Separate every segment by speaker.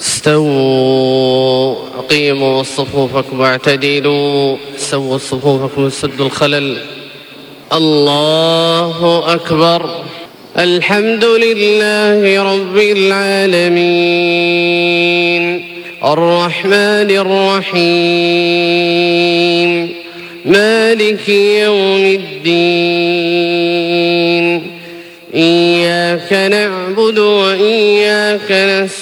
Speaker 1: استووا أقيموا صفوفكم واعتدلوا. سووا صفوفكم وسدوا الخلل. الله أكبر. الحمد لله رب العالمين. الرحمن الرحيم. مالك يوم الدين. إياك نعبد وإياك نستعين.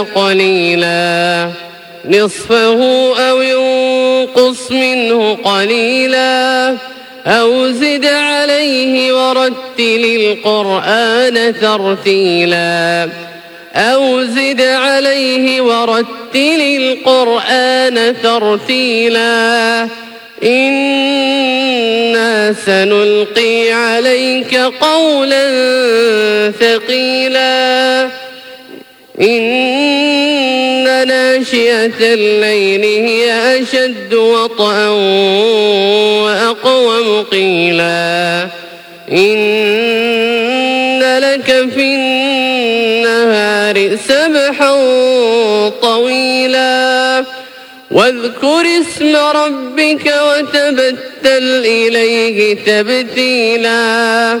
Speaker 1: قليلا. نصفه أو انقص منه قليلا. أو زد عليه ورتل القرآن ترتيلا. أو زد عليه ورتل القرآن ترتيلا. إنا سنلقي عليك قولا ثقيلا. إن ناشئة الليل هي أشد وطئا وأقوم قيلا. إن لك في النهار سبحا طويلا. واذكر اسم ربك وتبتل إليه تبتيلا.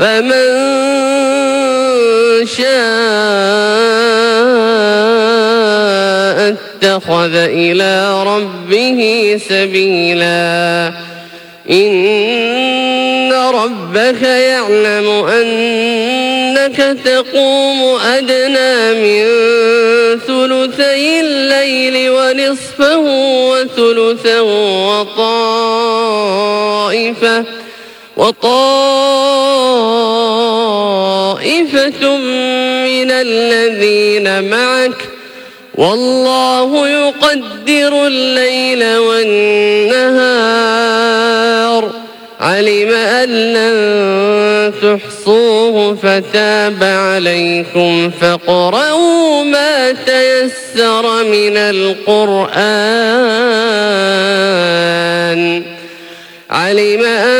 Speaker 1: فمن شاء اتخذ إلى ربه سبيلا. إن ربك يعلم أنك تقوم أدنى من ثلثي الليل ونصفه وثلثه وطائفة. وطائفة من الذين معك والله يقدر الليل والنهار. علم أن لن تحصوه فتاب عليكم فاقرؤوا ما تيسر من القرآن. علم أن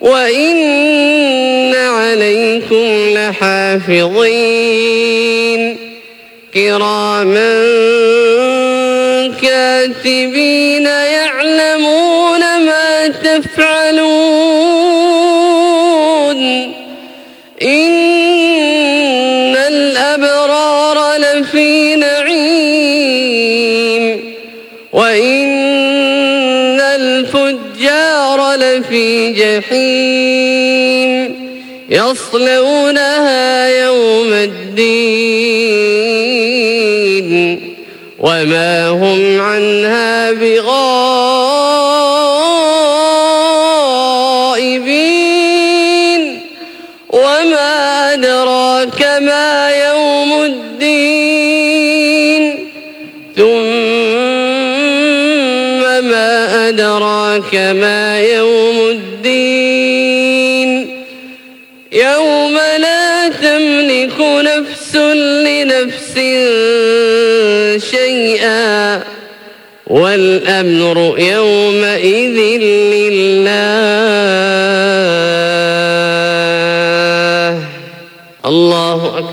Speaker 1: وإن عليكم لحافظين. كراما كاتبين يعلمون ما تفعلون. إن الأبرار لفي نعيم. وإن لفي جحيم يصلونها يوم الدين وما هم عنها بغائبين أدراك ما يوم الدين. يوم لا تملك نفس لنفس شيئا. والأمر يومئذ لله. الله أكبر.